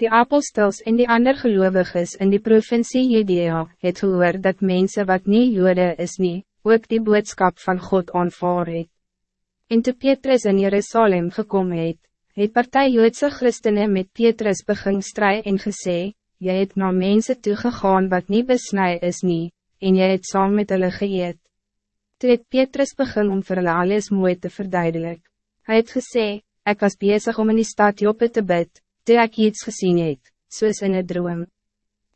Die apostels en die ander geloviges in die provincie Judea het gehoor dat mensen wat niet jode is nie, ook die boodschap van God aanvaar het. En toe Petrus in Jerusalem gekomen het, het partij Joodse christenen met Petrus begin stry en gesê, jy het na mense toegegaan wat niet besnij is nie, en jy het saam met hulle geëet. Toe het Petrus begin om vir hulle alles mooi te verduidelik. Hij het gesê, ik was bezig om in die stad Joppe te bid, toe ek iets gezien het, soos in een droom.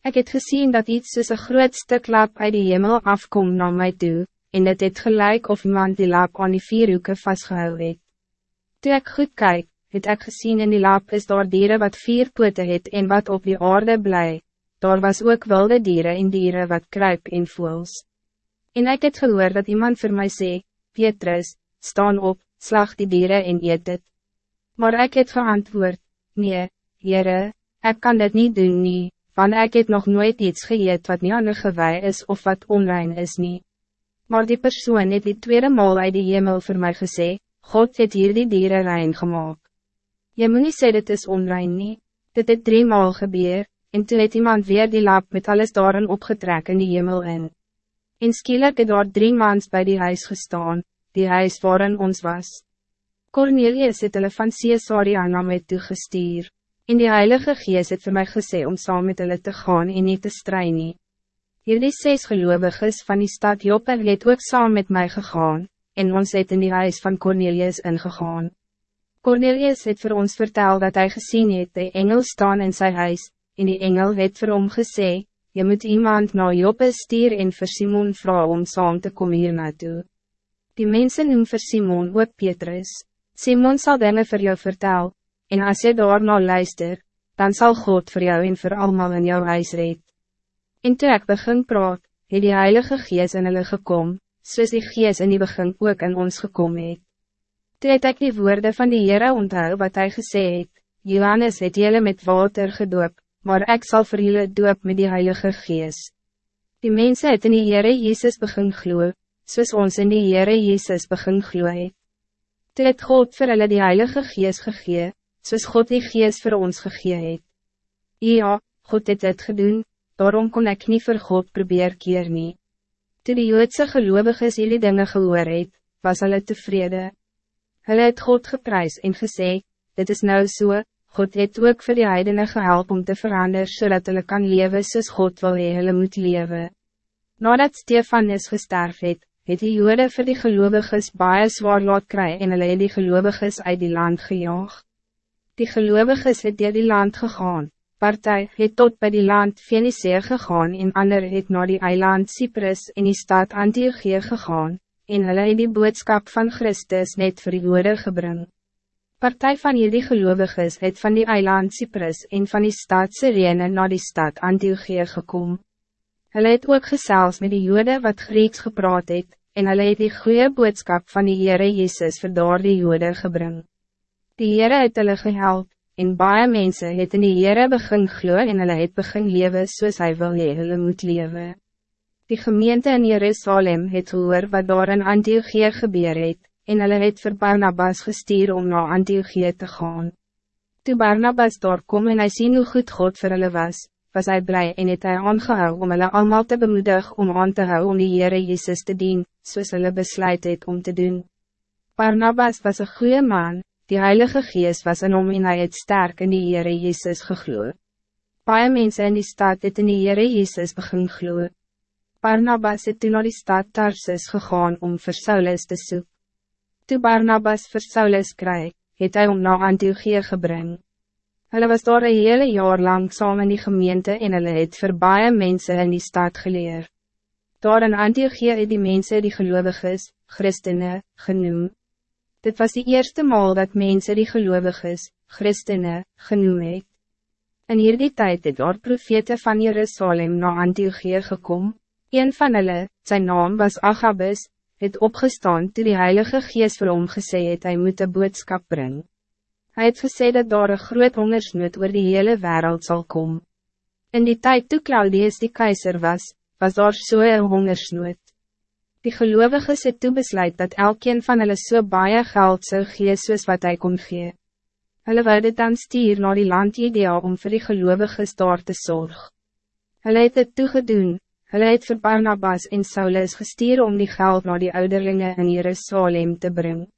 Ik het gezien dat iets soos een groot stuk lap uit die hemel afkom naar mij toe, en het het gelijk of iemand die lap aan die vier hoeken vastgehou het. Toe ek goed kijk, het ek gezien in die lap is daar dieren wat vier pote het en wat op die aarde blij. Daar was ook wilde dieren en dieren wat kruip en voels. En ik het gehoor dat iemand voor mij zei, Petrus, staan op, slag die dieren en eet het. Maar ik het geantwoord, nee, Jere, ik kan dit niet doen nie, want ik het nog nooit iets geëet wat niet aan de is of wat onrein is nie. Maar die persoon het die tweede maal uit die hemel voor mij gesê, God het hier die dieren rein gemaakt. Je moet niet sê dit is onrein nie, dit het drie maal gebeur, en toen het iemand weer die lap met alles daarin opgetrek in die hemel in. En skielik het daar drie maans bij die huis gestaan, die huis waarin ons was. Cornelius het hulle van Caesarea na my toegestuur. En die Heilige Gees het voor mij gesê om saam met hulle te gaan en niet te strijden. nie. Hierdie ses geloviges van die stad Joppe het ook saam met mij gegaan, en ons het in die huis van Cornelius ingegaan. Cornelius het voor ons verteld dat hij gezien het de engel staan in zijn huis, en die engel het vir hom gesê, je moet iemand naar Joppe stuur en vir Simon vrouw om saam te komen hier naartoe. Die mensen noem vir Simon ook Petrus. Simon zal dingen voor jou vertellen en als je daarna luister, dan zal God voor jou en voor allemaal in jouw huis red. En toe ek begin praat, het die Heilige Gees in hulle gekom, soos die Gees in die begin ook in ons gekom het. Toe het ek die woorden van die Heere onthou wat hij gesê het, Johannes het jylle met water gedoop, maar ik zal voor jullie doop met die Heilige Gees. Die mensen het in die Heere Jezus begin gloe, soos ons in die Heere Jezus begin gloe het. Toe het God vir hulle die Heilige Gees gegee, soos God die gees voor ons gegee het. Ja, God het het gedoen, daarom kon ik niet voor God probeer keer nie. Toe die Joodse geloviges jullie dingen gehoor het, was hulle tevrede. Hulle het God geprys en gesê, dit is nou so, God het ook voor die heidene gehelp om te veranderen, zodat hulle kan leven soos God wil hee hulle moet leven. Nadat Stefanus gesterf het, het die Jode vir die geloviges baie zwaar laat kry en hulle het die geloviges uit die land gejaagd. Die geloviges het dier die land gegaan, partij het tot bij die land Feniceer gegaan en ander het naar die eiland Cyprus in die stad Antiochie gegaan, en hulle het die boodskap van Christus net vir die woorde gebring. Partij van jullie geloviges het van die eiland Cyprus en van die stad Sirene naar die stad Antiochie gekom. Hulle het ook gesels met die jode wat Grieks gepraat het, en hulle het die goede boodskap van die Heere Jezus vir daar die jode gebring. Die Heere het hulle gehelp, en baie mense het in die Heere begin glo en hulle het begin lewe soos hy wil hee hulle moet lewe. Die gemeente in Jerusalem het gehoor wat daar in Antiochie gebeur het, en hulle het vir Barnabas gestuur om naar Antiochie te gaan. Toe Barnabas daar kom en hy sien hoe goed God voor hulle was, was hij blij en het hy aangehou om hulle allemaal te bemoedig om aan te hou om die Heere Jezus te dien, soos hulle besluit het om te doen. Barnabas was een goede man, Die Heilige Gees was in hom en hy het sterk in die Heere Jezus gegloe. Paie mense in die stad het in die Heere Jezus begin gloe. Barnabas het toen naar die stad Tarsus gegaan om vir Saulus te soek. Toe Barnabas vir Saulus kry, het hy om na Antiochie gebring. Hulle was daar een hele jaar lang saam in die gemeente en hulle het vir baie mense in die stad geleer. Daar in Antiochie het die mense die gelovig is, Christene, genoemd. Dit was de eerste maal dat mensen die gelovig is, christene, genoem het. In hierdie tijd het daar profete van Jerusalem na Antiochie gekom. Een van hulle, zijn naam was Agabus, het opgestaan toe die Heilige Geest vir hom gesê het hy moet een boodskap bring. Hij het gesê dat daar een groot hongersnood oor die hele wereld zal komen. In die tijd toe Claudius die keizer was, was daar so een hongersnood. Die gelovigen het toe besluit dat elkeen van hulle so baie geld zou gee soos wat hij kon gee. Hulle wou dit dan stier na die land Judea om vir die geloviges daar te zorg. Hulle het het toegedoen, hulle het vir Barnabas en Saulus gestuur om die geld naar die ouderlinge in Jerusalem te brengen.